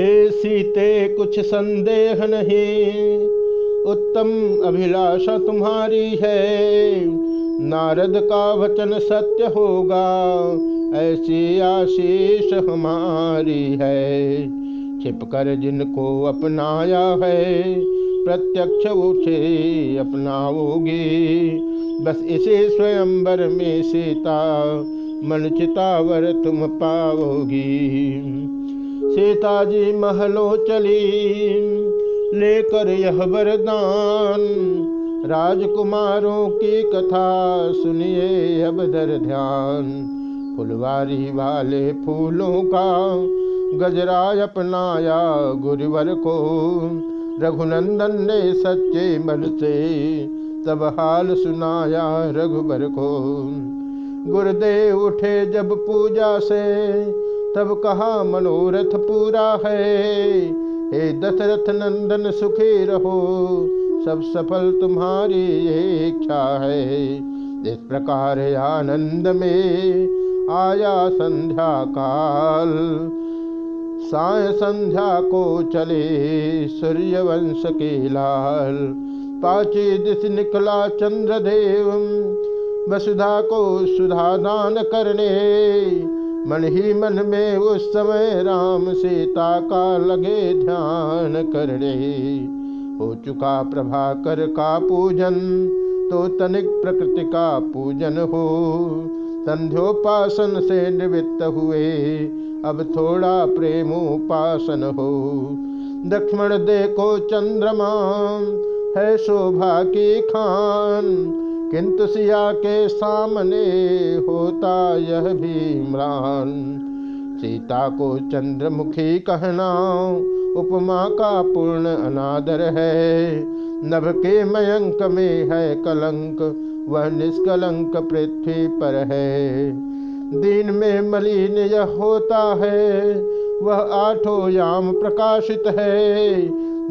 हे सीते, कुछ संदेह नहीं। उत्तम अभिलाषा तुम्हारी है। नारद का वचन सत्य होगा, ऐसी आशीष हमारी है। छिपकर जिनको अपनाया है, प्रत्यक्ष उठे, अपनाओगी। बस इसे स्वयंवर में सीता मन चितावर तुम पाओगी। सीता जी महलों चली लेकर यह वरदान। राजकुमारों की कथा सुनिए अब दर ध्यान। फुलवारी वाले फूलों का गजरा अपनाया गुरुवर को। रघुनंदन ने सच्चे मन से तब हाल सुनाया रघुवर को। गुरुदेव उठे जब पूजा से तब कहा, मनोरथ पूरा है। हे दशरथ नंदन, सुखी रहो। सब सफल तुम्हारी इच्छा है। इस प्रकार आनंद में आया संध्या काल। साय संध्या को चले सूर्यवंश के लाल। पाची दिश निकला चंद्रदेव। वसुधा को सुधा दान करने। मन ही मन में उस समय राम सीता का लगे ध्यान करने हो चुका प्रभाकर का पूजन तो तनिक प्रकृति का पूजन हो। संध्योपासन से निवृत्त हुए, अब थोड़ा प्रेमोपासन हो। दक्षिण देखो चंद्रमा, है शोभा की खान किंतु सिया के सामने होता यह भी इमरान। सीता को चंद्रमुखी कहना उपमा का पूर्ण अनादर है। नभ के मयंक में है कलंक, वह निष्कलंक पृथ्वी पर है। दिन में मलिन यह होता है, वह आठों याम प्रकाशित है।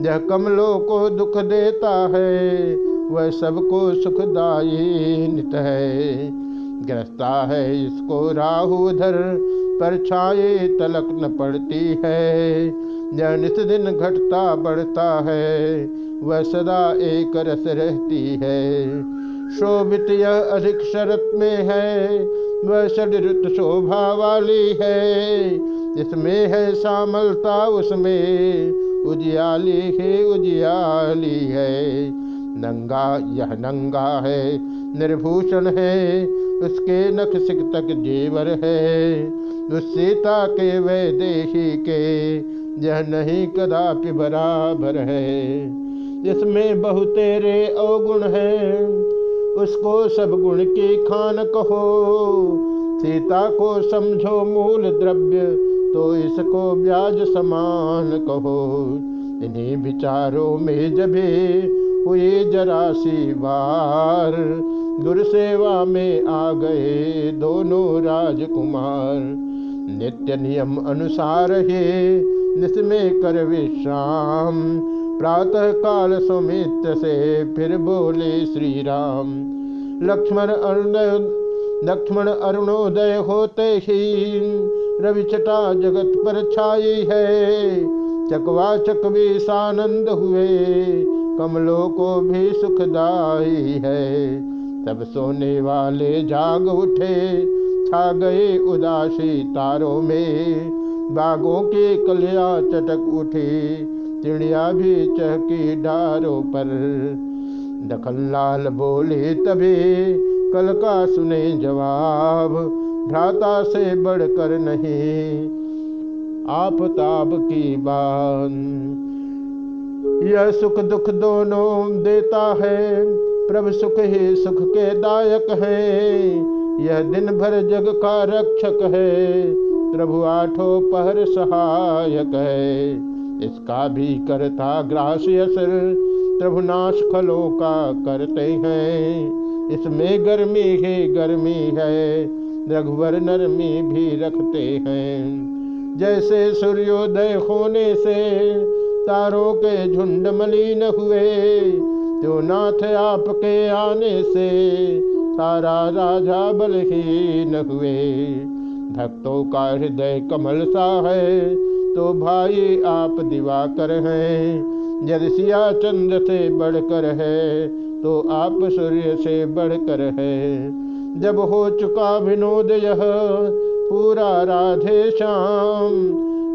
यह कमलों को दुख देता है वह सबको सुखदायी नित है। ग्रस्ता है इसको राहु धर, पर छाए तलक न पड़ती है। यह नित दिन घटता बढ़ता है, वह सदा एक रस रहती है। शोभित यह अधिक शरत में है, वह षडरुत शोभा वाली है। इसमें है श्यामलता उसमें उजियाली है उजियाली है। नंगा, यह नंगा है, निर्भूषण है, उसके नख सिक तक जेवर है, उस सीता के वैदेही के, यह नहीं कदापि बराबर है। इसमें बहुतेरे अवगुण है, उसको सब गुण की खान कहो। सीता को समझो मूल द्रव्य तो इसको ब्याज समान कहो। इन्हीं विचारों में जबे हुए जरा सी बार। गुरु सेवा में आ गए दोनों राजकुमार। नित्य नियम अनुसार ही निस्में कर विश्राम। प्रातः काल सुमित्र से फिर बोले श्री राम लक्ष्मण अरुणोदय लक्ष्मण अरुणोदय होते ही रवि छटा जगत पर छाई है। चकवा चकवी सानंद हुए। कमलों को भी सुखदाई है। तब सोने वाले जाग उठे, छा गए उदासी तारों में। बागों के कलिया चटक उठी, चिड़िया भी चहकी डारों पर। दखल बोले, तभी कल का सुने जवाब, भ्राता से बढ़कर नहीं। आप ताब की बात यह सुख दुख दोनों देता है। प्रभु सुख ही सुख के दायक है। यह दिन भर जग का रक्षक है। प्रभु आठों पहर सहायक है। इसका भी करता ग्रास असर। प्रभु नाश फलों का करते हैं। इसमें गर्मी ही गर्मी है। रघुवर नरमी भी रखते हैं। जैसे सूर्योदय होने से तारों के झुंड मलिन हुए। जो नाथ आपके आने से सारा राजा बलहीन हुए। भक्तों का हृदय कमल सा है तो भाई आप दिवाकर हैं। यदि सिया चंद्र से बढ़कर है तो आप सूर्य से बढ़कर है। जब हो चुका विनोद यह, पूरा राधे श्याम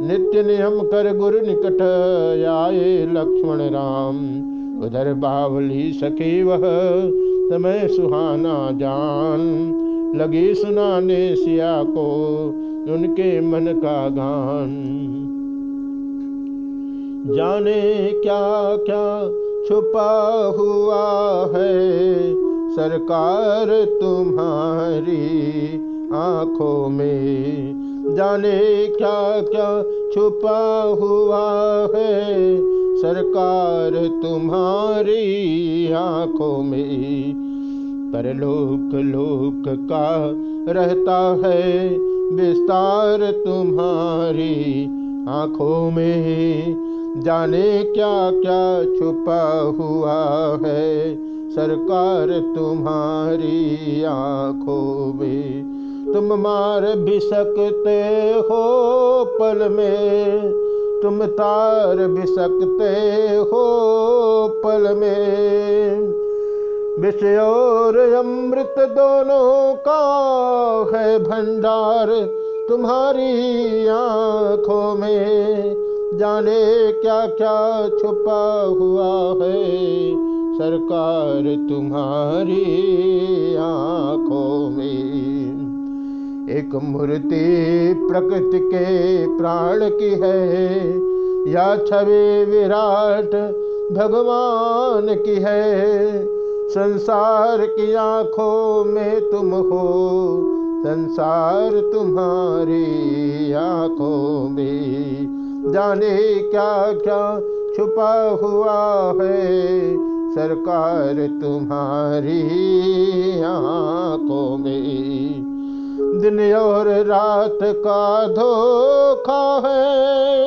नित्य नियम कर गुरु निकट आए लक्ष्मण राम। उधर बावली सखी वह समय सुहाना जान। लगी सुनाने सिया को उनके मन का गान। जाने क्या क्या छुपा हुआ है, सरकार तुम्हारी आँखों में। जाने क्या क्या छुपा हुआ है? सरकार तुम्हारी आँखों में परलोक लोक का रहता है। विस्तार तुम्हारी आँखों में जाने क्या क्या छुपा हुआ है? सरकार तुम्हारी आँखों में तुम मार भी सकते हो पल में। तुम तार भी सकते हो पल में। विषय और अमृत दोनों का है भंडार तुम्हारी आँखों में। जाने क्या क्या छुपा हुआ है सरकार तुम्हारी आँखों में। एक मूर्ति प्रकृति के प्राण की है। या छवि विराट भगवान की है। संसार की आँखों में तुम हो। संसार तुम्हारी आँखों में। जाने क्या क्या छुपा हुआ है। सरकार तुम्हारी में दिन और रात का धोखा है।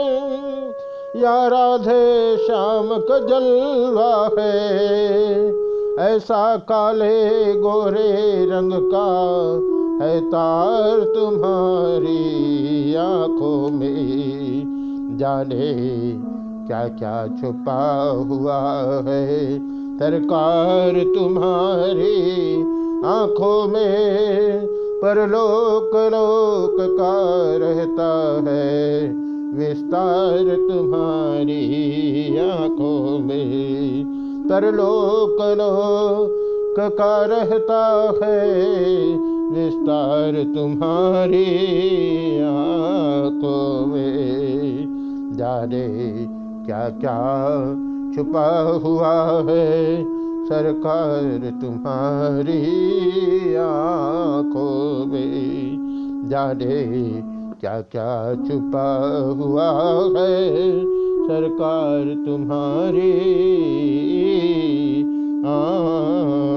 या राधे श्याम का जलवा है। ऐसा काले गोरे रंग का है तार तुम्हारी आँखों में। जाने क्या क्या छुपा हुआ है। सरकार तुम्हारी आँखों में। परलोक लोक का रहता है, विस्तार तुम्हारी आँखों में। परलोक लोक का रहता है, विस्तार तुम्हारी आँखों में। जाने क्या क्या छुपा हुआ है सरकार तुम्हारी आँखों में जाने क्या क्या छुपा हुआ है? सरकार तुम्हारी आ